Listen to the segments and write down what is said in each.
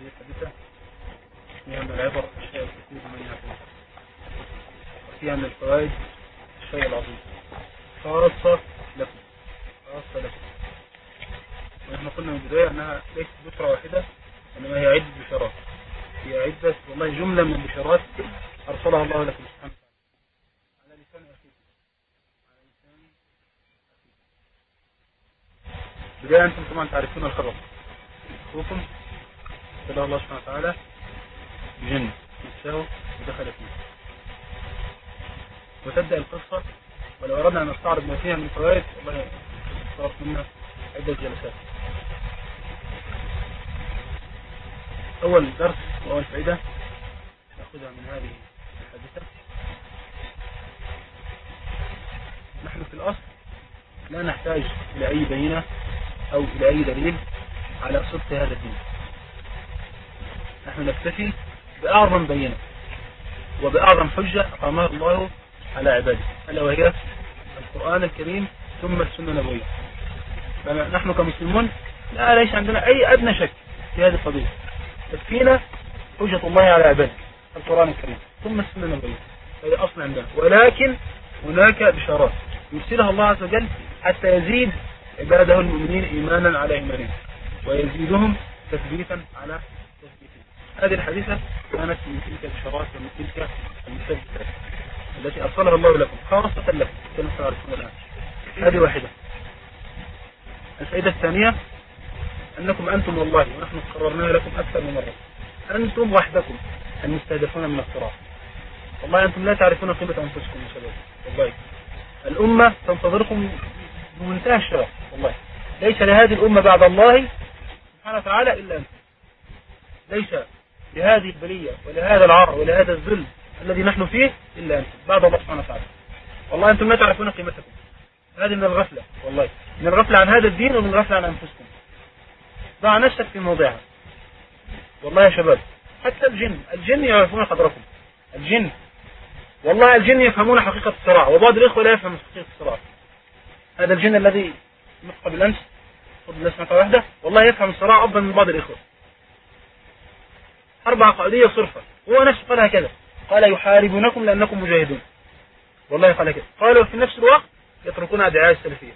هذه الحديثة فيها من العبر الشيء الكثير من يعقل وفيها من الفوائد الشيء العظيم خاصة لكم خاصة لكم ونحن قلنا من البداية أنها ليست بشرة واحدة إنما هي عدة بشرات هي عدة والله جملة من البشرات أرسلها الله لكم سبحانه وتعالى على لسان أخيكم على لسان أخيكم بداية أنتم طبعا تعرفون الخبر. أخوكم ابتلاه الله سبحانه وتعالى بجن نفسه ودخل فيه. وتبدأ القصة ولو أردنا أن نستعرض ما فيها من فوائد والله صارت منها عدة جلسات. أول درس وأول فائدة نأخذها من هذه الحادثة. نحن في الأصل لا نحتاج إلى أي بينة أو إلى أي دليل على صدق هذا الدين. نحن نكتفي بأعظم بينة وبأعظم حجة أقامها الله على عباده ألا وهي القرآن الكريم ثم السنة النبوية. فنحن كمسلمون لا ليس عندنا أي أدنى شك في هذه القضية. تكفينا حجة الله على عباده القرآن الكريم ثم السنة النبوية. هذه أصل عندنا. ولكن هناك بشارات يرسلها الله عز وجل حتى يزيد عباده المؤمنين إيمانا على إيمانهم ويزيدهم تثبيتا على هذه الحديثة كانت من تلك البشارات ومن تلك المثبتات التي أرسلها الله لكم خاصة لكم كما تعرفون الآن. هذه واحدة. الفائدة الثانية أنكم أنتم والله ونحن قررناها لكم أكثر من مرة. أنتم وحدكم المستهدفون من الصراع والله أنتم لا تعرفون قيمة أنفسكم يا شباب. والله. الأمة تنتظركم بمنتهى الشرف. والله. ليس لهذه الأمة بعد الله سبحانه وتعالى إلا أنتم. ليس. لهذه البلية ولهذا العار ولهذا الذل الذي نحن فيه إلا أنتم بعد الله سبحانه وتعالى. والله أنتم لا تعرفون قيمتكم. هذه من الغفلة والله. من الغفلة عن هذا الدين ومن الغفلة عن أنفسكم. ضع نفسك في موضعها. والله يا شباب حتى الجن الجن يعرفون قدركم. الجن والله الجن يفهمون حقيقة الصراع. وبعض الإخوة لا يفهم حقيقة الصراع. هذا الجن الذي نطق بالأمس الله سبحانه وحده والله يفهم الصراع أفضل من بعض الإخوة. حرب عقائدية صرفة هو نفسه قال هكذا قال يحاربونكم لأنكم مجاهدون. والله قال كده قال وفي نفس الوقت يتركون أدعاء السلفية.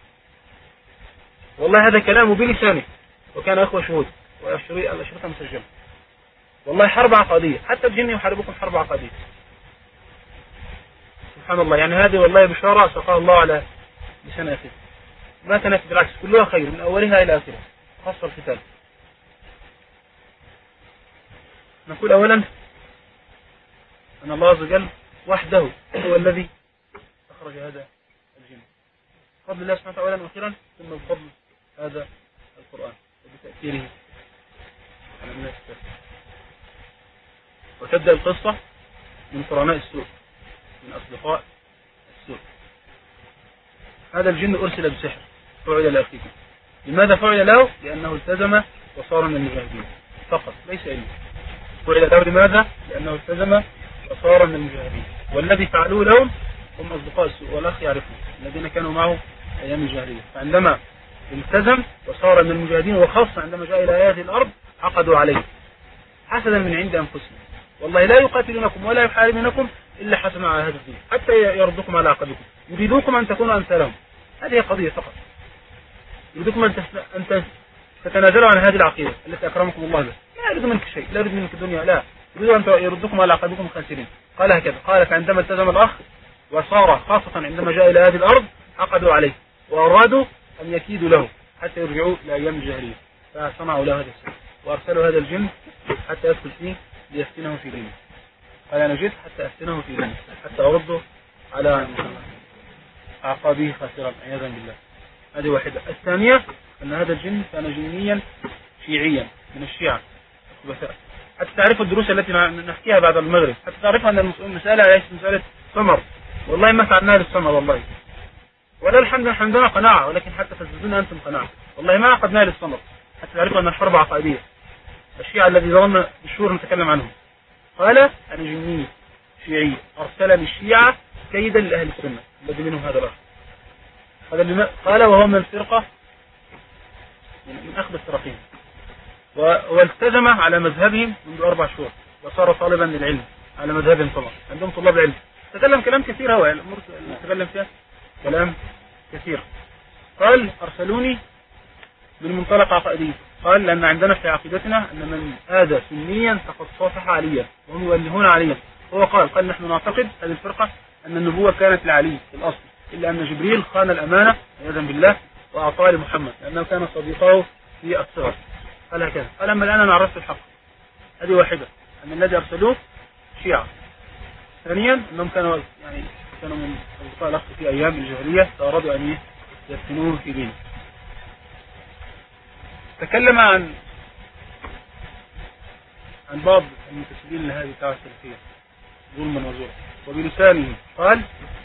والله هذا كلامه بلسانه وكان أخوة شهود والأشرطة مسجلة. والله حرب عقادية حتى الجن يحاربكم حرب عقادية سبحان الله يعني هذه والله بشارة سقاها الله على لسان أخيه ما كانت بالعكس كلها خير من أولها إلى آخرها خاصة القتال. نقول أولا أن الله عز وجل وحده هو الذي أخرج هذا الجن. فضل الله سبحانه وتعالى أخيرا ثم بفضل هذا القرآن وبتأثيره على الناس. وتبدأ القصة من قرناء السوء من أصدقاء السوء. هذا الجن أرسل بسحر فعل لأخيكم لماذا فعل له؟ لأنه التزم وصار من المجاهدين فقط ليس إلا فعل له لماذا؟ لأنه التزم وصار من المجاهدين والذي فعلوه لهم هم أصدقاء السوء والأخ يعرفون الذين كانوا معه أيام الجاهلية. فعندما التزم وصار من المجاهدين وخاصة عندما جاء إلى هذه الأرض عقدوا عليه. حسدا من عند أنفسهم. والله لا يقاتلونكم ولا يحاربونكم إلا حسنا على هذا الدين حتى يردكم على عقدكم يريدوكم أن تكونوا أمثالهم. هذه قضية فقط. يريدكم أن تتنازلوا عن هذه العقيدة التي أكرمكم الله بها. لا يريد منك شيء لا يريد منك الدنيا لا. يريد أن يردكم على عقدكم خاسرين. قال هكذا قال فعندما التزم الأخ وصار خاصة عندما جاء إلى هذه الأرض عقدوا عليه وأرادوا أن يكيدوا له حتى يرجعوا لأيام الجاهلية. فصنعوا له هذا السر وأرسلوا هذا الجن حتى يدخل فيه ليفتنه في دينه. قال أنا جئت حتى أفتنه في دينه حتى أرده على أعقابه خاسرا عياذا بالله. هذه واحدة. الثانية أن هذا الجن كان جنيا شيعيا من الشيعة. حتى تعرفوا الدروس التي نحكيها بعد المغرب. حتى تعرفوا أن المسألة ليست مسألة ثمر والله ما فعلناها للثمر والله. ولا الحمد لله عندنا قناعة ولكن حتى تزدون أنتم قناعة. والله ما عقدناها للثمر حتى تعرفوا أن الحرب عقائدية الشيعة الذي ظلنا بالشهور نتكلم عنهم. قال أنا جني شيعي. أرسل للشيعة كيدا لأهل السنة. الذي منهم هذا الأخ قال, قال وهو من الفرقة من أخذ السراقين والتزم على مذهبهم منذ أربع شهور وصار طالبا للعلم على مذهبهم طبعا. عندهم طلاب علم. تكلم كلام كثير هو الأمور اللي تكلم فيها كلام كثير. قال أرسلوني من منطلق عقائدي. قال لأن عندنا في عقيدتنا أن من آذى سنيا فقد صافح عليا وهم يولهون عليا. هو قال قال نحن نعتقد هذه الفرقة أن النبوة كانت لعلي في الأصل إلا أن جبريل خان الأمانة عياذا بالله وأعطاه لمحمد لأنه كان صديقه في الصغر قال هكذا. قال أما الآن أنا عرفت الحق. هذه واحدة. أن الذي أرسلوه شيعة. ثانيا أنهم كانوا يعني كانوا من أصدقاء الأخ في أيام الجاهلية فأرادوا أن يفتنوه في دينه. تكلم عن عن بعض المنتسبين لهذه الدعوة السلفية. ظلما وزورا وبلسانه قال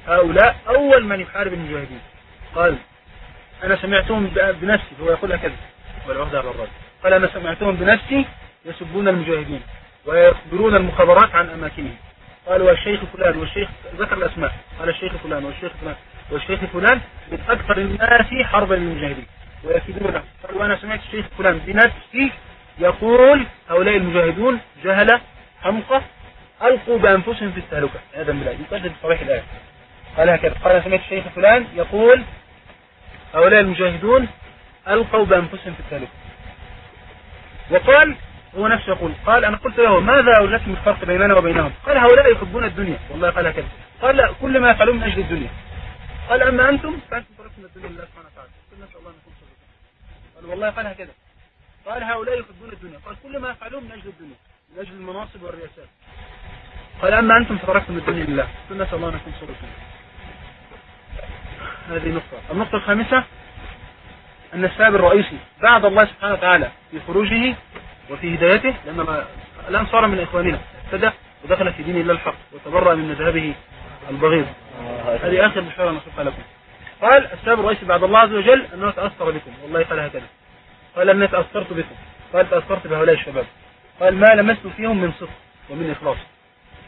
هؤلاء أول من يحارب المجاهدين. قال أنا سمعتهم بنفسي هو يقول هكذا والعهد على الرجل قال أنا سمعتهم بنفسي يسبون المجاهدين ويخبرون المخابرات عن أماكنهم. قال والشيخ فلان والشيخ ذكر الأسماء. قال الشيخ فلان والشيخ فلان والشيخ فلان من أكثر الناس حربا للمجاهدين ويكيدون له قال وأنا سمعت الشيخ فلان بنفسي يقول هؤلاء المجاهدون جهلة حمقى ألقوا بأنفسهم في التهلكة. هذا بالله يقدم صريح الآية. قال هكذا قال سمعت الشيخ فلان يقول هؤلاء المجاهدون ألقوا بأنفسهم في التهلكة وقال هو نفسه يقول قال أنا قلت له ماذا أوجدتم الفرق بيننا وبينهم؟ قال هؤلاء يحبون الدنيا. والله قال هكذا. قال كل ما يفعلون من أجل الدنيا. قال أما أنتم؟ فأنتم تركتم الدنيا لله سبحانه وتعالى. قل نسأل الله أن نكون صادقين قال والله قال هكذا. قال هؤلاء يحبون الدنيا. قال كل ما يفعلون من أجل الدنيا من أجل المناصب والرياسات. قال أما أنتم فتركتم الدنيا لله. قل نسأل الله أن نكون صادقين هذه نقطة النقطة الخامسة أن السبب الرئيسي بعد الله سبحانه وتعالى في خروجه وفي هدايته لأن الآن صار من إخواننا. ابتدى ودخل في دين الله الحق وتبرأ من مذهبه البغيض. هذه آخر بشارة نصفها لكم. قال السبب الرئيسي بعد الله عز وجل أنه تأثر بكم. والله قال هكذا. قال أني تأثرت بكم. قال تأثرت بهؤلاء الشباب. قال ما لمست فيهم من صدق ومن إخلاص.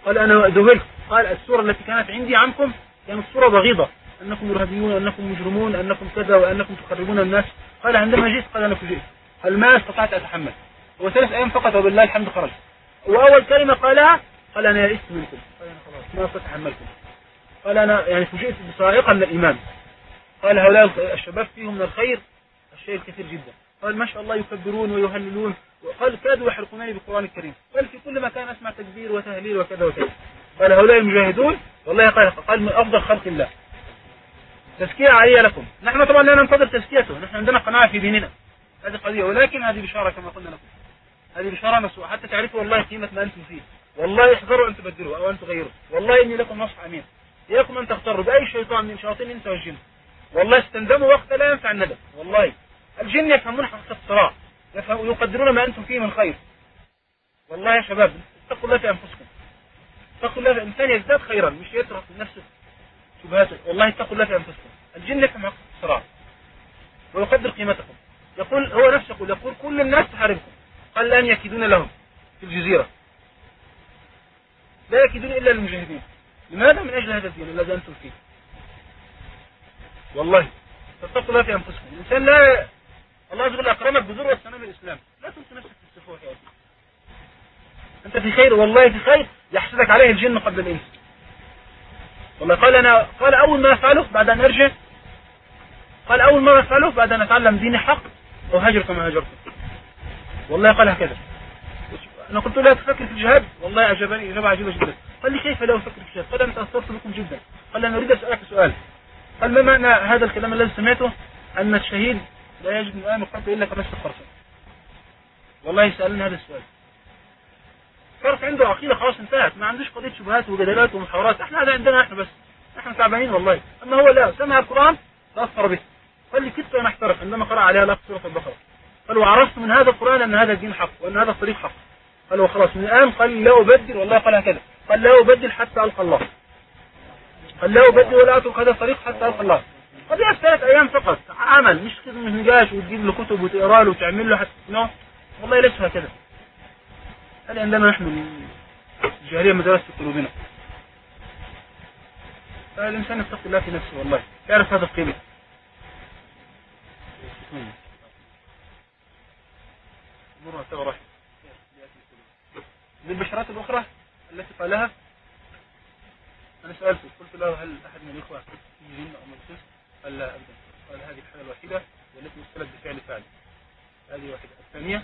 قال أنا ذهلت قال الصورة التي كانت عندي عنكم كانت صورة بغيضة. أنكم إرهابيون أنكم مجرمون أنكم كذا وأنكم تقربون الناس. قال عندما جئت قال أنا فجئت قال ما استطعت أتحمل. هو ثلاث أيام فقط وبالله الحمد خرج وأول كلمة قالها قال أنا يئست منكم. قال أنا خلاص ما أتحملكم قال أنا يعني فجئت بصائقة من الإيمان قال هؤلاء الشباب فيهم من الخير. الشيء الكثير جدا. قال ما شاء الله يكبرون ويهللون. وقال كادوا يحرقونني بالقرآن الكريم. قال في كل مكان أسمع تكبير وتهليل وكذا وكذا. قال هؤلاء المجاهدون والله قال قال من أفضل خلق الله. تزكية عالية لكم. نحن طبعا لا ننتظر تزكيته. نحن عندنا قناعة في ديننا. هذه قضية. ولكن هذه بشارة كما قلنا لكم. هذه بشارة مسوء حتى تعرفوا والله قيمة ما أنتم فيه. والله احذروا أن تبدلوا أو أن تغيروا والله إني لكم نصح أمين. إياكم أن تغتروا بأي شيطان من شياطين الإنس والجن. والله استندموا وقت لا ينفع الندم. والله الجن يفهمون حقيقة الصراع. يقدرون ما أنتم فيه من خير. والله يا شباب اتقوا الله في أنفسكم. اتقوا الله. الإنسان يزداد خيرا مش يترك نفسه شبهاته والله اتقوا الله في أنفسكم. الجن يفهم حقيقة الصراع ويقدر قيمتكم. يقول هو نفسه يقول يقول كل الناس تحاربكم. قال لن يكيدون لهم في الجزيرة. لا يكيدون إلا للمجاهدين لماذا من أجل هذا الدين الذي أنتم فيه؟ والله فاتقوا الله في أنفسكم. الإنسان لا الله عز وجل أكرمك بذروة سنام الإسلام. لا تنسى نفسك في السفوح يا أنت في خير والله في خير يحسدك عليه الجن قبل الإنس. والله قال أنا قال أول ما أفعله بعد أن أرجع. قال أول ما أفعله بعد أن أتعلم دين حق أهاجر كما هاجرت. والله قال هكذا. أنا قلت لا تفكر في الجهاد. والله أعجبني إجابة عجيبة جدا. قال لي كيف لا أفكر في الجهاد؟ قال أنا تأثرت بكم جدا. قال أنا أريد أسألك سؤال. قال ما معنى هذا الكلام الذي سمعته؟ أن الشهيد لا يجد آيام القتل إلا كمسك الفرس والله سألني هذا السؤال. فرس عنده عقيدة خلاص انتهت ما عندوش قضية شبهات وجدالات ومحاورات. إحنا هذا عندنا إحنا بس إحنا تعبانين والله. أما هو لا سمع القرآن تأثر به. قال لي كنت أنا احترق عندما قرأ عليها لفظ سورة البقرة. قال وعرفت من هذا القرآن أن هذا الدين حق وأن هذا الطريق حق. قال وخلاص من الآن قال لا أبدل والله قال هكذا. قال لا أبدل حتى ألقى الله. قال لا أبدل ولا أترك هذا الطريق حتى ألقى الله. قضية ثلاث أيام فقط عمل مش كده مش نجاش وتجيب له كتب وتقرأ له وتعمل له حتى والله ليس هكذا. هذا عندنا نحن الجاهلية مدرسة في قلوبنا فالإنسان يتقي الله في نفسه؟ والله يعرف هذا القيمة. سوى رحم للبشرات الأخرى التي قالها؟ أنا سألته قلت له هل أحد من الإخوة فيه جن أو مجلس قال لا أبدا. قال هذه الحالة الوحيدة والتي مثلت بفعل فعل. هذه واحدة. الثانية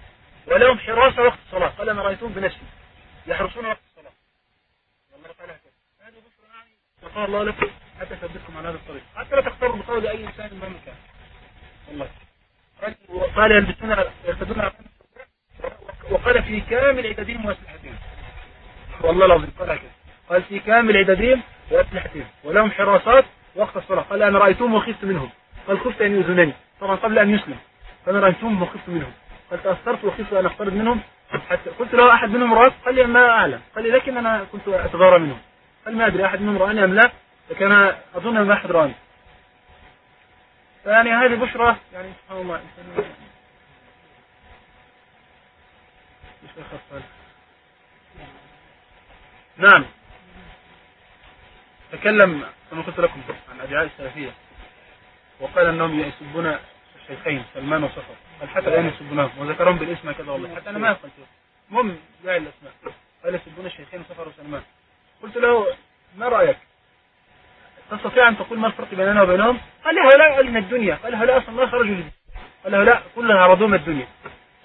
ولهم حراسة وقت الصلاة. قال أنا رأيتهم بنفسي يحرسون وقت الصلاة. والله قال هكذا. هذه بشرى يعني وقال الله لكم حتى ثبتكم على هذا الطريق. حتى لا تختاروا بقول أي إنسان مهما كان. والله. وقال يلبسون يرتدون وقال في كامل عددهم وأسلحتهم. والله العظيم قال هكذا. قال في كامل عددهم وأسلحتهم. ولهم حراسات وقت الصلاة. قال أنا رأيتهم وخفت منهم. قال خفت أن يؤذنني طبعا قبل أن يسلم. فأنا رأيتهم وخفت منهم. قال تأثرت وخفت أن أقترب منهم. حتى قلت له أحد منهم رأس قال لي ما أعلم. قال لي لكن أنا كنت أتغارى منهم. قال ما أدري أحد منهم رأني أم لا لكن أنا أظن أن أحد رأني فيعني هذه بشرى يعني سبحان الله. نعم. تكلم كما قلت لكم عن أدعاء السلفية وقال أنهم يسبون الشيخين سلمان وصفر. قال حتى الآن يسبونهم؟ وذكرهم بالاسم كذا والله. حتى أنا ما قلت المهم جاء الأسماء قال يسبون الشيخين صفر وسلمان؟ قلت له ما رأيك؟ تستطيع أن تقول ما الفرق بيننا وبينهم؟ قال لي هؤلاء من الدنيا. قال هؤلاء أصلا ما خرجوا قال هؤلاء كلها عرضوا من الدنيا.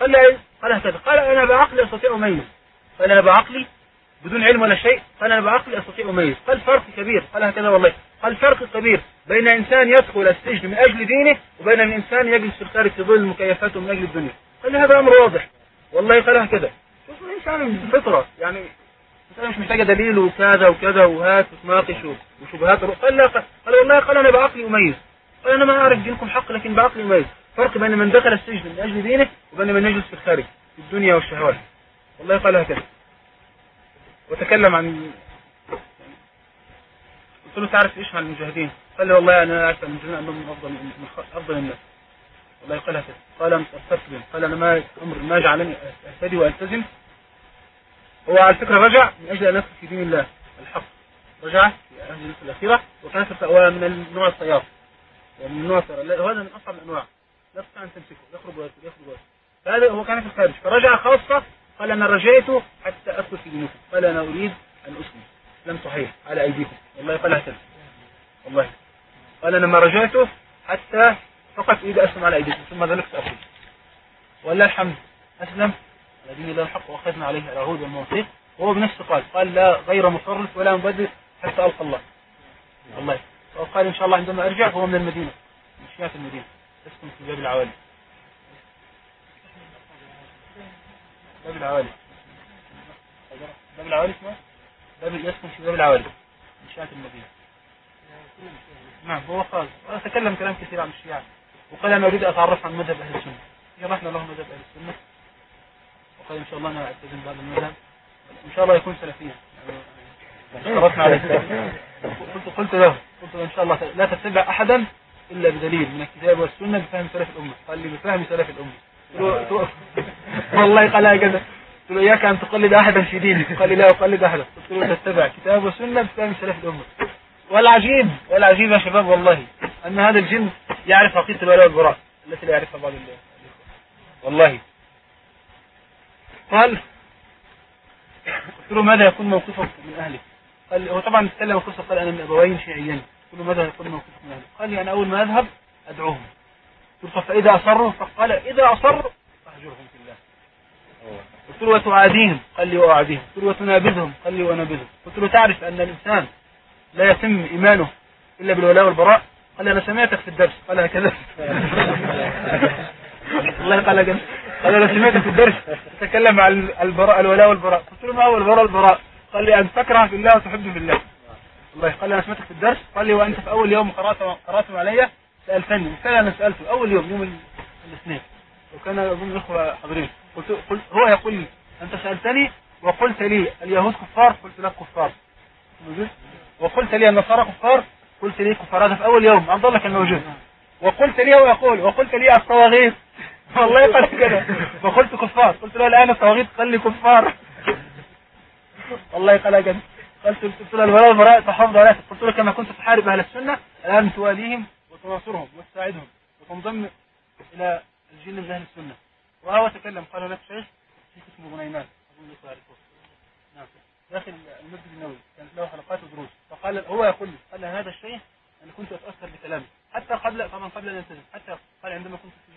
قال لي قال هكذا قال أنا بعقلي أستطيع أميز. قال أنا بعقلي بدون علم ولا شيء. قال أنا بعقلي أستطيع أميز. قال فرق كبير. قال هكذا والله. قال فرق كبير بين إنسان يدخل السجن من أجل دينه وبين إنسان يجلس في الخارج في ظل المكيفات من أجل الدنيا. قال هذا أمر واضح. والله قال هكذا شوف الإنسان بفطرة يعني الإنسان مش محتاجة دليل وكذا وكذا وهات وتناقش وشبهات قال لا قال والله قال أنا بعقلي أميز قال أنا ما أعرف دينكم حق لكن بعقلي أميز فرق بين من دخل السجن من أجل دينه وبين من يجلس في الخارج في الدنيا والشهوات. والله قال هكذا وتكلم عن قلت له تعرف إيش عن المجاهدين؟ قال لي والله أنا أعرف المجاهدين أنهم أفضل من أفضل الناس. والله قال هكذا. قال أنا بهم. قال أنا ما أمر ما جعلني أهتدي وألتزم. هو على فكرة رجع من أجل أن ادخل في دين الله. الحق. رجع في أهل الأخيرة. وكان هو من النوع الطيار ومن النوع هذا من أصعب الأنواع. لا تستطيع أن تمسكه. يخرج ويخرج يخرج فهذا هو كان في الخارج. فرجع خاصة. قال أنا رجيت حتى أدخل في دينكم. قال أنا أريد أن أسلم. لم صحيح على أيديكم. والله قال هكذا والله. قال أنا ما رجيت حتى فقط أريد أسلم على أيديكم ثم ذلك سأخرج ولله الحمد. أسلم. على دين الله الحق وأخذنا عليه العهود والمواثيق وهو بنفسه قال قال لا غير مصرف ولا مبدل حتى ألقى الله. والله. وقال إن شاء الله عندما أرجع هو من المدينة. من شيعة المدينة. يسكن في باب العوالي. باب العوالي. باب العوالي اسمه؟ باب يسكن في باب العوالي. من شيعة المدينة نعم هو قال تكلم كلام كثير عن الشيعة. وقال أنا أريد أتعرف عن مذهب أهل السنة. شرحنا له مذهب أهل السنة. وقال إن شاء الله أنا ألتزم بهذا المذهب. إن شاء الله يكون سلفيا. اشترطنا عليه قلت قلت له قلت له إن شاء الله لا تتبع أحدا إلا بدليل من الكتاب والسنة بفهم سلف الأمة. قال لي بفهم سلف الأمة. والله قال هكذا. قلت له إياك أن تقلد أحدا في دينك. قال لي لا أقلد أحدا. قلت له تتبع كتاب وسنة بفهم سلف الأمة. والعجيب والعجيب يا شباب والله أن هذا الجن يعرف عقيدة الولاء والبراء التي لا يعرفها بعض الله والله. قال قلت له ماذا يكون موقفك من أهلك؟ قال هو طبعا تكلم قصة قال أنا من أبوين شيعيين. قلت له ماذا يكون موقفك من أهلك؟ قال لي أنا أول ما أذهب أدعوهم. قلت فإذا أصروا؟ فقال إذا أصروا فاهجرهم في الله. قلت له وتعاديهم قال لي وأعاديهم قلت له وتنابذهم قال لي وأنابذهم قلت له تعرف أن الإنسان لا يتم إيمانه إلا بالولاء والبراء؟ قال لي أنا سمعتك في الدرس. قال هكذا. الله قال قال قال أنا سمعتك في الدرس. تتكلم عن البراء الولاء والبراء. قلت له ما هو الولاء والبراء؟ قال لي أن تكره في الله وتحب في الله. الله قال لي أنا سمعتك في الدرس. قال لي وأنت في أول يوم قرات قراتم علي سألتني. وفعلا أنا سالته أول يوم يوم الاثنين. وكان اظن الإخوة حاضرين. قلت قلت هو يقول لي أنت سألتني وقلت لي اليهود كفار؟ قلت لك كفار. وقلت لي النصارى كفار؟ قلت لي كفار. هذا في أول يوم عبد الله كان موجود. وقلت لي هو يقول وقلت لي الطواغيت. والله قال كده. فقلت كفار. قلت له الآن الطواغيت قال لي كفار. والله قال كده. قلت قلت له الولاء والبراء تحافظ عليها قلت له كما كنت تحارب أهل السنة الآن تواليهم وتناصرهم وتساعدهم وتنضم إلى الجيل من أهل السنة. وهو تكلم قال هناك شيخ شيخ اسمه بنيمان اظن لسه يعرفه نعم. داخل المسجد النبوي كانت له حلقات ودروس. فقال هو يقول لي قال هذا الشيخ أنا كنت أتأثر بكلامه. حتى قبل طبعا قبل أن يلتزم حتى قال عندما كنت في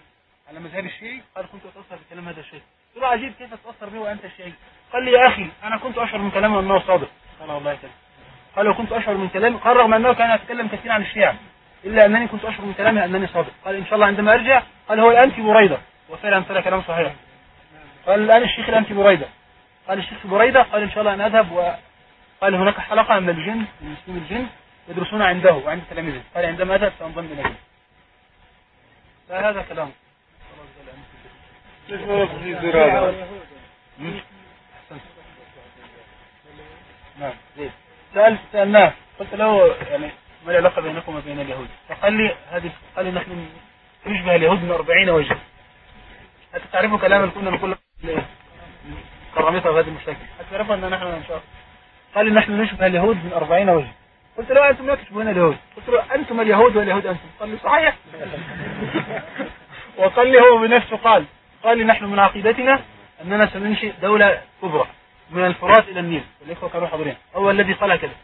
على مذهب الشيعي قال كنت أتأثر بكلام هذا الشيخ قلت له عجيب كيف تتأثر به وأنت الشيعي قال لي يا أخي أنا كنت أشعر من كلامه أنه صادق. قال والله كذا قال وكنت أشعر من كلامه قال رغم أنه كان يتكلم كثيرا عن الشيعة إلا أنني كنت أشعر من كلامه أنني صادق. قال إن شاء الله عندما أرجع قال هو الآن في بريدة. وفعلا طلع كلام صحيح. قال الآن الشيخ الآن في بريدة. قال الشيخ في بريدة قال إن شاء الله أنا أذهب وقال هناك حلقة من الجن من مسلم الجن يدرسون عنده وعند تلاميذه قال عندما أذهب سأنضم اليهم فهذا كلام. ليش ما في هذا؟ نعم سألت سألناه. قلت له يعني ما العلاقة بينكم وبين اليهود؟ فقال لي هذه قال لي نحن نشبه اليهود من 40 وجه. حتى تعرفوا كلام اللي كنا نقول كرامتها هذه المشاكل حتى تعرفوا إن نحن إن شاء الله. قال لي نحن نشبه اليهود من 40 وجه. قلت له أنتم لا تشبهون اليهود. قلت له أنتم اليهود واليهود أنتم. قال لي صحيح. وقال لي هو بنفسه قال قال لي نحن من عقيدتنا أننا سننشئ دولة كبرى من الفرات إلى النيل. والاخوه كانوا حاضرين. هو الذي قال كذا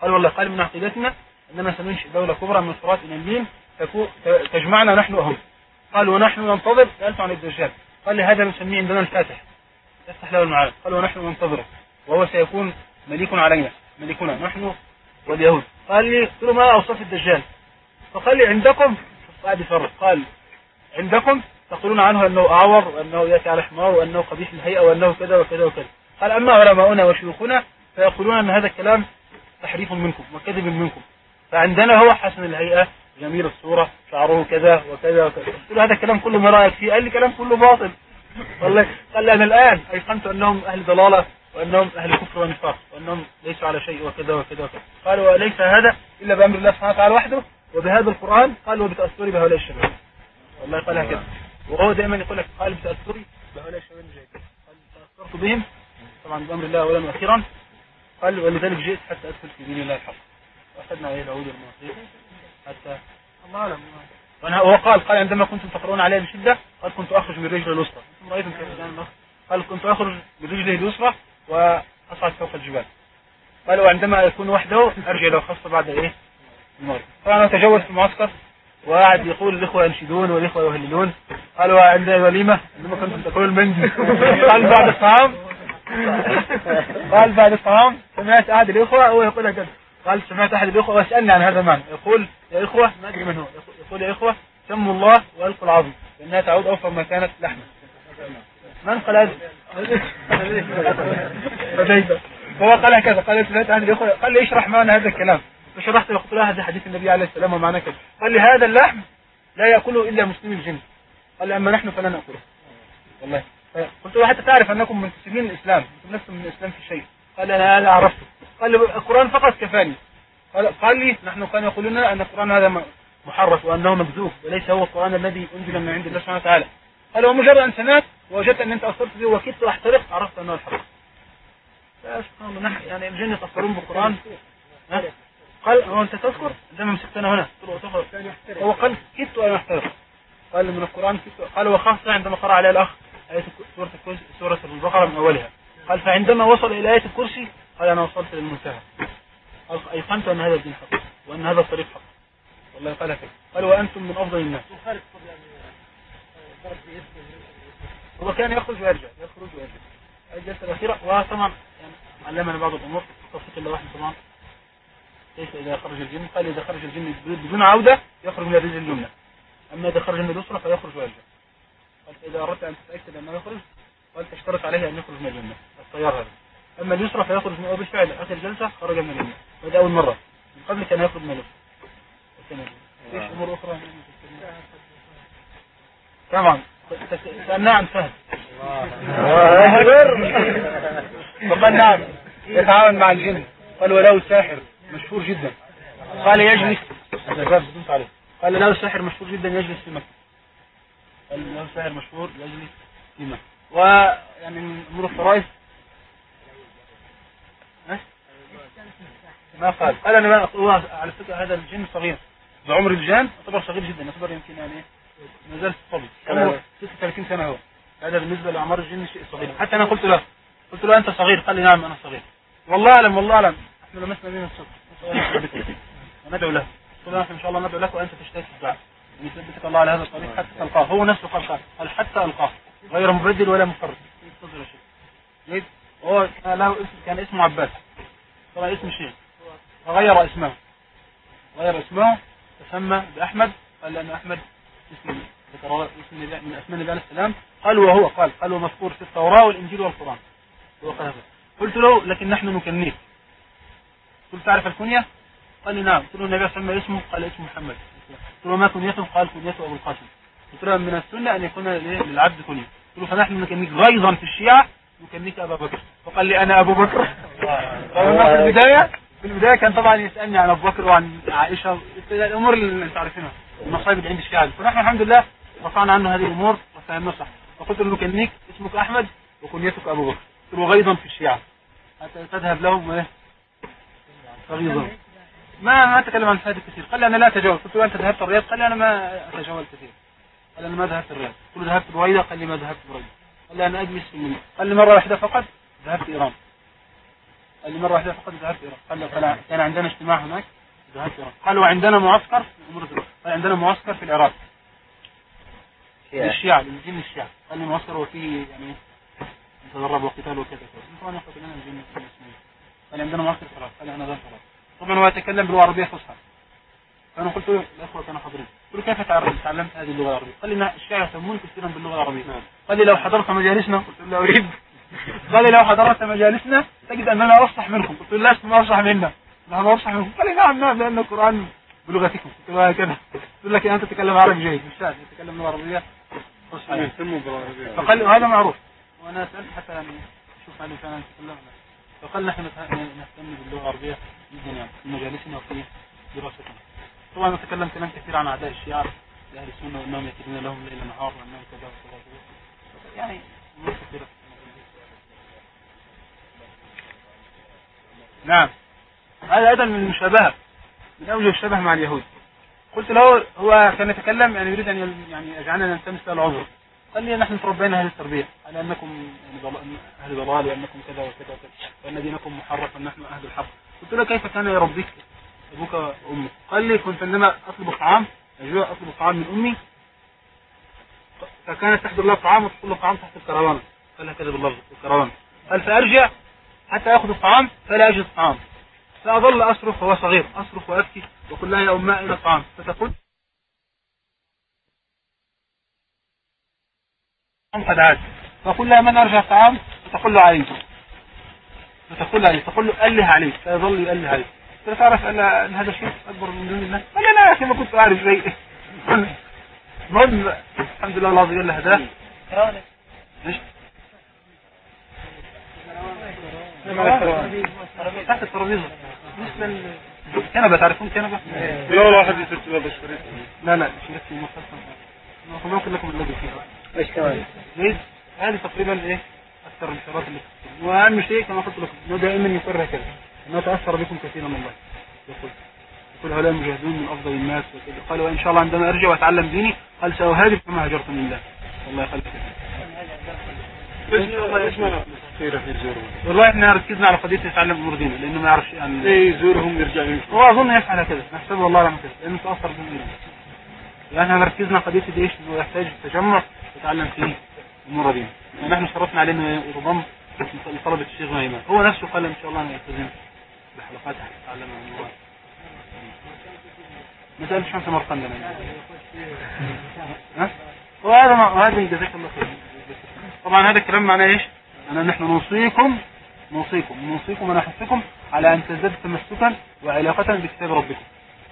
قال والله قال من عقيدتنا أننا سننشئ دولة كبرى من الفرات إلى النيل. تجمعنا نحن وهم. قال ونحن ننتظر. سألت عن الدجال قال لي هذا نسميه عندنا الفاتح. يفتح له المعارف قال ونحن ننتظره. وهو سيكون مليك علينا. ملكنا نحن واليهود. قال لي قلت له ما أوصاف الدجال؟ فقال لي عندكم؟ قاعد يفرق قال عندكم؟ تقولون عنه أنه أعور وأنه يأتي على حمار وأنه قبيح الهيئة وأنه كذا وكذا وكذا. قال أما علماؤنا وشيوخنا فيقولون أن هذا الكلام تحريف منكم وكذب منكم. فعندنا هو حسن الهيئة جميل الصورة شعره كذا وكذا وكذا. قلت له هذا الكلام كله ما رأيك فيه؟ قال لي كلام كله باطل. والله قال لي أنا الآن أيقنت أنهم أهل ضلالة وأنهم أهل كفر ونفاق وأنهم ليسوا على شيء وكذا وكذا وكذا. قال وليس هذا إلا بأمر الله سبحانه وتعالى وحده؟ وبهذا القرآن قال وبتاثري بهؤلاء الشباب. والله قالها كده. وهو دائما يقول لك قال بتاثري بهؤلاء الشباب المجاهدين قال تأثرت بهم؟ طبعا بأمر الله اولا وأخيرا. قال ولذلك جئت حتى أدخل في دين الله الحق. وأخذنا عليه العود والمواثيق حتى الله أعلم. وهو قال قال عندما كنتم تقرؤون عليه بشدة قال كنت أخرج من رجل اليسرى أنتم رأيتم كيف قال كنت أخرج من رجله اليسرى وأصعد فوق الجبال. قال وعندما يكون وحده أرجع له خاصه بعد إيه؟ المغرب طبعا تجول في المعسكر وقعد يقول الإخوة ينشدون والإخوة يهللون. قال وعند وليمه عندما كنتم تاكلون المندي قال بعد الطعام. قال بعد الطعام سمعت أحد الإخوة هو يقول كذا قال سمعت أحد الإخوة واسالني عن هذا المعنى. يقول يا إخوة ما أدري من هو. يقول يا إخوة سموا الله والقوا العظم لأنها تعود اوفر ما كانت لحما من قال هذا؟ فهو قال هكذا قال سمعت احد الإخوة. قال لي اشرح معنى هذا الكلام. فشرحت له قلت له هذا حديث النبي عليه السلام ومعنى كذا. قال لي هذا اللحم لا يأكله إلا مسلم الجن. قال لي أما نحن فلا نأكله. والله. قلت له حتى تعرف أنكم منتسبين للإسلام أنتم لستم من الإسلام في شيء. قال أنا هذا عرفته قال لي القرآن فقط كفاني. قال, قال لي نحن كانوا يقولون أن القرآن هذا محرف وأنه مكذوب وليس هو القرآن الذي أنزل من عند الله سبحانه وتعالى. قال ومجرد أن سمعت ووجدت أن أنت أثرت به وكدت احترق عرفت أنه الحق. سبحان الله نحن يعني الجن يتاثرون بالقرآن. قال هو أنت تذكر؟ عندما مسكتنا هنا. هو قال كدت ان أحترق. قال من القرآن كدت. قال وخاصة عندما قرأ عليه الأخ آية سورة سورة البقرة من أولها. قال فعندما وصل إلى آية الكرسي قال أنا وصلت للمنتهى. قال أيقنت أن هذا الدين حق وأن هذا الطريق حق والله قال كده. قال وأنتم من أفضل الناس. هو كان يخرج ويرجع يخرج ويرجع. الجلسة الأخيرة وطبعا يعني علمنا بعض الأمور. توفيق الله واحد طبعا. كيف إذا خرج الجن؟ قال إذا خرج الجن بدون عودة يخرج من الرجل اليمنى. أما إذا خرج من اليسرى فيخرج ويرجع. قال إذا أردت أن تتأكد أنه يخرج قال تشترط عليه أن يخرج من الجنة الطيار هذا. أما اليسرى فيخرج من بالفعل آخر جلسة خرج من الجنة. وهذا أول مرة. من قبل كان ياخذ ماله إيش أمور أخرى؟ طبعا. سألنا عن فهد. فقال نعم. يتعاون مع الجن. قال وله ساحر مشهور جدا. قال يجلس. قال له ساحر مشهور جدا يجلس في مكة. قال له ساحر مشهور يجلس في مكة. ويعني من امور الفرائض ما قال. قال أنا ما الله على فكرة هذا الجن صغير. بعمر الجان يعتبر صغير جدا. يعتبر يمكن يعني ما زال صبي عمره 36 سنة هو. هذا بالنسبة لأعمار الجن شيء صغير. حتى أنا قلت له قلت له أنت صغير. قال لي نعم أنا صغير. والله أعلم والله أعلم. إحنا لمسنا بين الصدق وندعو له. قلت له إن شاء الله ندعو لك وأنت تشتكي الدعاء. يثبتك الله على هذا الطريق حتى تلقاه. هو نفسه قال. قال حتى ألقاه. غير مبدل ولا مفرد ينتظر شيء جيد هو كان له اسم كان اسمه عباس. طبعا اسم الشيخ فغير اسمه. غير اسمه تسمى بأحمد قال لأن أحمد اسم اسم من أسماء النبي عليه السلام. قال وهو قال قال ومذكور في التوراة والإنجيل والقرآن. قلت له لكن نحن نكنيك قلت تعرف الكنية؟ قال لي نعم. قلت له النبي وسلم اسمه قال اسمه محمد. قلت له ما كنيته قال كنيته أبو القاسم. قلت من السنة أن يكون للعبد كنية. قلت له فنحن نكنيك غيظا في الشيعة نكنيك أبا بكر. فقال لي أنا أبو بكر. في البداية في البداية كان طبعا يسألني عن أبو بكر وعن عائشة الأمور اللي أنت عارفينها. المصايب اللي عند الشيعة. فنحن الحمد لله رفعنا عنه هذه الأمور وفهمنا صح. فقلت له كنيك اسمك أحمد وكنيتك أبو بكر. قلت له غيظا في الشيعة. حتى تذهب لهم إيه؟ غيظا. ما ما أتكلم عن هذا كثير. قال لي أنا لا أتجاوز. قلت له أنت ذهبت الرياض؟ قال لي أنا ما أتجاوز كثير. قال أنا ما ذهبت الرياض قلت ذهبت بريدة قال لي ما ذهبت بريدة قال لي أنا أجلس في المنزل قال لي مرة واحدة فقط ذهبت إيران. قال لي مرة واحدة فقط ذهبت إيران. قال له كان عندنا اجتماع هناك ذهبت إيران. قال وعندنا معسكر قال عندنا معسكر في العراق. للشيعة للجن الشيعة. قال لي معسكر وفيه يعني تدرب وقتال وكذا كذا. طبعا يقول لنا الجن قال عندنا معسكر في العراق. قال أنا ذهبت العراق طبعا هو يتكلم باللغة العربية فأنا قلت له الأخوة كانوا حاضرين. قلت له كيف تعلمت هذه اللغة العربية. قال لي الشيعة يسمون كثيرا باللغة العربية. قال لي لو حضرت مجالسنا. قلت له أريد. قال لي لو حضرت مجالسنا تجد أننا أفصح منكم. قلت له لست أفصح منا. نحن أفصح منكم. قال لي نعم نعم لأن القرآن بلغتكم. قلت له هكذا قلت لك أنت تتكلم عربي جيد. مش سهل تتكلم لغة عربية. فصحى فقال لي هذا معروف. وأنا سألت حتى يعني شوف هل كان يتكلم فقال نحن نهتم باللغة العربية جدا يعني في مجالسنا وفي دراستنا. طبعا نتكلم كلام كثير عن أعداء الشيعة لأهل السنة وأنهم يكيدون لهم ليل نهار وأنهم كذا وكذا يعني أمور كثيرة نعم. هذا أيضا من المشابهة من أوجه الشبه مع اليهود. قلت له هو كان يتكلم يعني يريد أن يعني يجعلنا نلتمس له العذر قال لي نحن تربينا هذه التربية على أنكم يعني أهل ضلال وأنكم كذا وكذا وكذا وأن دينكم محرف ونحن أهل الحق. قلت له كيف كان يربيك أبوك وأمك قال لي كنت عندما أطلب الطعام أجوع أطلب الطعام من أمي. فكانت تحضر له الطعام وتحط له الطعام تحت الكروان قال لها كذا باللفظ الكروان قال فأرجع حتى أخذ الطعام فلا أجد الطعام فأظل أصرخ وهو صغير أصرخ وأبكي وقل لها يا أماء أين الطعام فتقول قد عاد. فقل لها من أرجع الطعام؟ فتقول له عليه فتقول له عليه تقول له أله عليه فيظل يأله عليه تعرف أن هذا شيء أكبر من دون الله قال لا يا أخي ما كنت أعرف شيء. المهم الحمد لله الله عز وجل هداه تحت الترابيزة. مثل الكنبه تعرفون كنبة؟ لا ولا واحد تبقى بشريط لا لا شريط مخصص ممكن لكم الذي فيها إيش كمان؟ جيد هذه تقريبا إيه؟ أكثر الاشارات اللي وأهم شيء كما قلت لكم انه دائما يقر هكذا. انه تأثر بكم كثيرا والله يقول يقول هؤلاء المجاهدون من أفضل الناس وكذا. قال وان شاء الله عندما أرجع وأتعلم ديني قال سأهاجر كما هاجرت من الله الله يخليك والله إحنا ركزنا على قضية يتعلم أمور دينه لأنه ما يعرفش عن إيه يزورهم يرجع يمشي هو أظن يفعل هكذا. نحسبه والله لما كده لأنه تأثر بهم يعني إحنا ركزنا قضية إيش؟ إنه يحتاج تجمع يتعلم فيه أمور دينه. ونحن شرطنا عليه إنه ينضم لطلبه الشيخ ايمن هو نفسه قال إن شاء الله إنه يلتزم بحلقات حتى يتعلم امور ما سالتش عن سمرقند أنا ها؟ وهذا هذا جزاك الله خير. طبعا هذا الكلام معناه إيش؟ أنا نحن نوصيكم نوصيكم. نوصيكم ونحثكم على أن تزداد تمسكا وعلاقة بكتاب ربكم.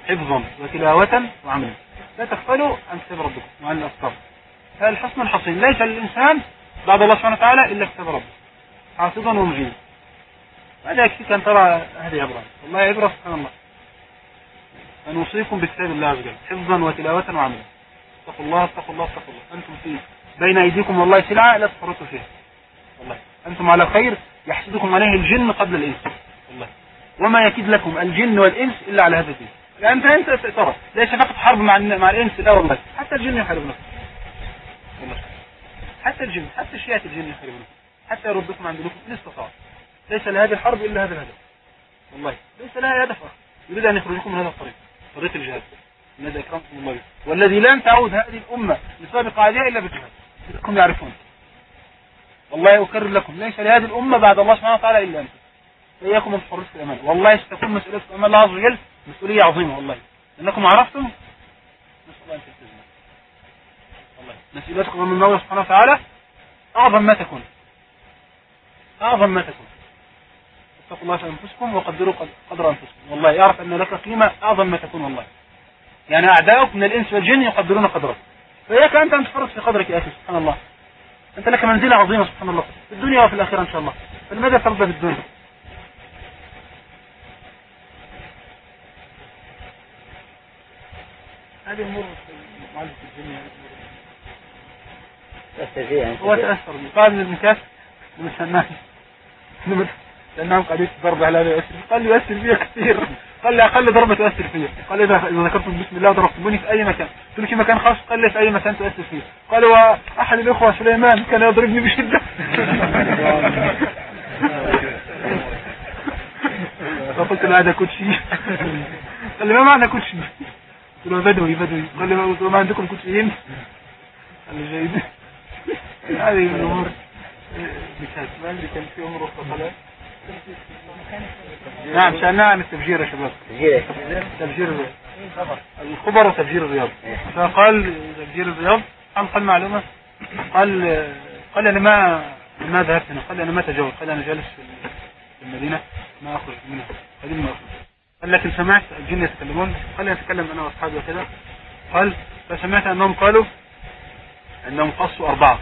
حفظا وتلاوة وعملا. لا تغفلوا عن كتاب ربكم وعن الأذكار هذا الحصن الحصين. ليس للإنسان بعد الله سبحانه وتعالى إلا كتاب ربه. حافظا ومجيبا هذا يكفيك أن ترى هذه عبرة. والله عبرة سبحان الله. أن أوصيكم بكتاب الله عز وجل حفظا وتلاوة وعملا. اتقوا الله اتقوا الله اتقوا الله. أنتم في بين أيديكم والله سلعة لا تفرطوا فيها. والله. أنتم على خير يحسدكم عليه الجن قبل الإنس. والله. وما يكيد لكم الجن والإنس إلا على هذا الدين. يعني أنت ترى. ليس فقط حرب مع مع الإنس؟ لا والله. حتى الجن يحاربونك والله. حتى الجن حتى الشيعة الجن يحاربونك حتى يردكم عن دينكم إن استطاعوا ليس لهذه الحرب إلا هذا الهدف. والله ليس لها هدف يريد أن يخرجكم من هذا الطريق طريق الجهاد. الذي أكرمكم الله به والذي لن تعود هذه الأمة لسابق عادها إلا بالجهاد. لكم يعرفون. والله أكرر لكم ليس لهذه الأمة بعد الله سبحانه وتعالى إلا أنت إياكم تفرطوا في الأمان والله ستكون مسؤولية أمام الله عز وجل مسؤولية عظيمة والله. لأنكم عرفتم؟ نسأل الله أن تلتزموا والله. مسؤوليتكم أمام الله سبحانه وتعالى أعظم ما تكون. أعظم ما تكون. اتقوا الله في أنفسكم وقدروا قدر أنفسكم. والله يعرف أن لك قيمة أعظم ما تكون والله. يعني أعداؤك من الإنس والجن يقدرون قدرك. فإياك أنت أن تفرط في قدرك يا أخي سبحان الله. أنت لك منزلة عظيمة سبحان الله. في الدنيا وفي الآخرة إن شاء الله. فلماذا ترضى بالدنيا؟ هذه أمور معالجة الدنيا. هو تأثر. قال ابن كاس من سنان. لأنهم قاعدين يتضرب على هذا قال لي يؤثر فيها كثير. قال لي أقل ضربة تؤثر فيها قال إذا إذا ذكرتم بسم الله ضربتموني في أي مكان. قلت له في مكان خاص؟ قال لي في أي مكان تؤثر فيه قال وأحد الأخوة سليمان كان يضربني بشدة. فقلت له هذا كوتشي. قال لي ما معنى كوتشي؟ قلت له بدوي بدوي. قال لي ما عندكم كوتشيين؟ قال لي جيد. هذه الأمور. مثال ما عندي كان في أمور أخرى نعم سألنا عن التفجير يا شباب. تفجير الخبر وتفجير الرياض. فقال تفجير الرياض. قال قال معلومة؟ قال قال أنا ما ما ذهبت هنا. قال أنا ما تجاوز. قال أنا جالس في المدينة ما أخرج منها. قال ما أخرج قال لكن سمعت الجن يتكلمون. قال أتكلم أنا وأصحابي وكذا. قال فسمعت أنهم قالوا أنهم قصوا أربعة.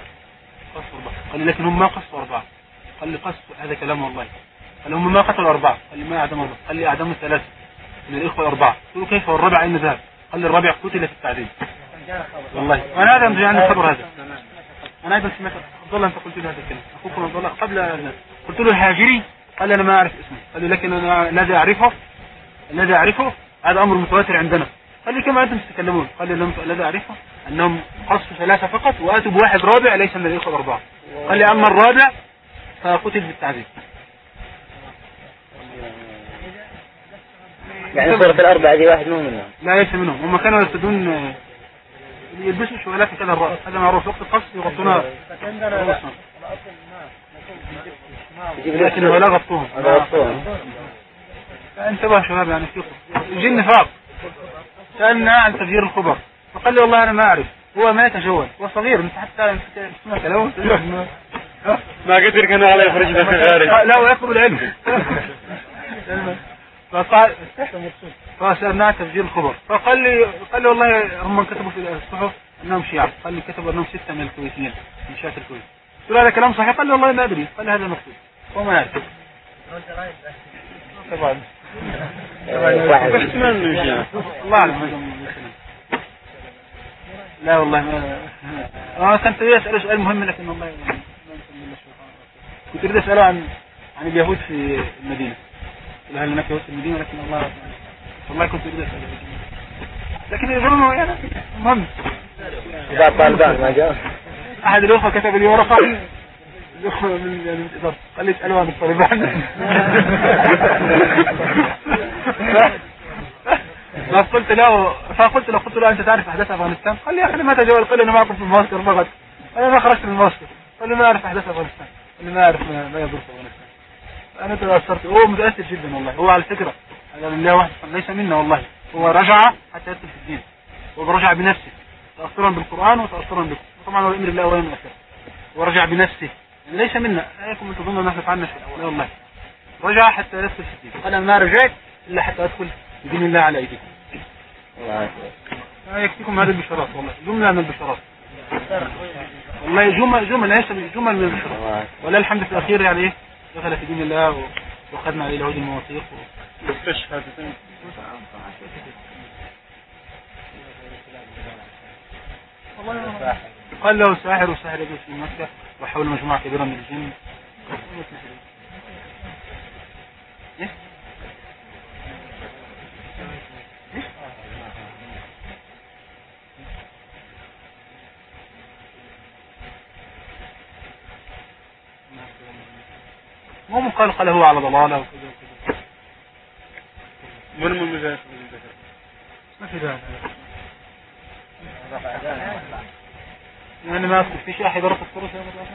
قصوا أربعة. قال لكن هم ما قصوا أربعة. قال لي قصوا هذا كلام والله. قال هم ما قتلوا أربعة قال لي ما أعدموا أربعة قال لي أعدموا ثلاثة من الإخوة أربعة قلت له كيف والرابع أين ذهب. قال لي الرابع قتل في التعذيب والله. وأنا هذا عندي الخبر هذا. أنا أيضا سمعت عبد الله أنت قلت لي هذا الكلام. أخوكم عبد الله قبل أن قلت له الهاجري. قال لي أنا ما أعرف اسمه. قال لي لكن أنا الذي أعرفه الذي أعرفه هذا أمر متواتر عندنا. قال لي كما أنتم تتكلمون. قال لي الذي أعرفه أنهم قصوا ثلاثة فقط وآتوا بواحد رابع ليس من الإخوة الأربعة. قال لي أما الرابع فقتل بالتعذيب يعني صورة الأربعة دي واحد مو منهم. لا ليس منهم. هم كانوا يرتدون يلبسوا شوالات كذا الرأس. هذا معروف وقت القص يغطونها لكن هو لا غطوهم. انتبه شباب يعني في الجن فاق سألنا عن تفجير الخبر. فقال لي والله أنا ما أعرف. هو ما يتجول. هو صغير انت حتى اسمه كلامه ما قدر كان على يخرج خارج لا ويطلب العلم. فقال فسألناه تفجير الخبر فقال لي قال لي والله هم كتبوا في الصحف انهم شيعة قال لي كتبوا انهم ستة من الكويتيين من شيعة الكويت قلت له هذا كلام صحيح قال لي والله ما ادري قال لي هذا مكتوب هو ما يعرف طبعا الله اعلم لا والله ما آه كنت اساله سؤال مهم لكن والله كنت اريد اساله عن عن اليهود في المدينة هل هناك يهود في المدينة لكن الله والله كنت اريد اساله لكن يظن يعني مهم. إذا طالبان ما جاء. أحد الأخوة كتب لي ورقة. الأخوة من من الاداره قال لي اسالوا عن الطالبان فقلت له فقلت له قلت له أنت تعرف أحداث أفغانستان؟ قال لي يا أخي ما تجاوز. قال لي أنا معكم في المعسكر فقط أنا ما خرجت من المعسكر قال لي ما أعرف أحداث أفغانستان. قال لي ما أعرف ما, ما يدور في أفغانستان. أنا تأثرت. هو متأثر جدا والله. هو على فكرة هذا لله واحد ليس منا والله. هو رجع حتى يدخل في الدين. هو رجع بنفسه. تاثرا بالقرآن وتاثرا بكم طبعا هو أمر الله اولا وأخيرا ورجع بنفسه. ليس منا. ايكم ان تظنوا أن نحن فعلنا شيء لا والله. رجع حتى يدخل في الدين. قال أنا ما رجعت إلا حتى أدخل بدين الله على أيديكم. الله يكفيكم هذه البشارات والله. جملة من البشارات. والله جمل جمل ليس جمل من أكبر ولا الحمد في الأخير يعني إيه؟ دخل في دين الله وخدنا عليه اليهود المواثيق و... استشهد قال له ساحر وساحر يجلس في مكة وحول مجموعة كبيرة من الجن. إيه؟ المهم قال هو على ضلالة. وكذا وكذا من من مجاهد؟ ما في داعي يعني ما في. شيء أحد يرفض الفرص يا رب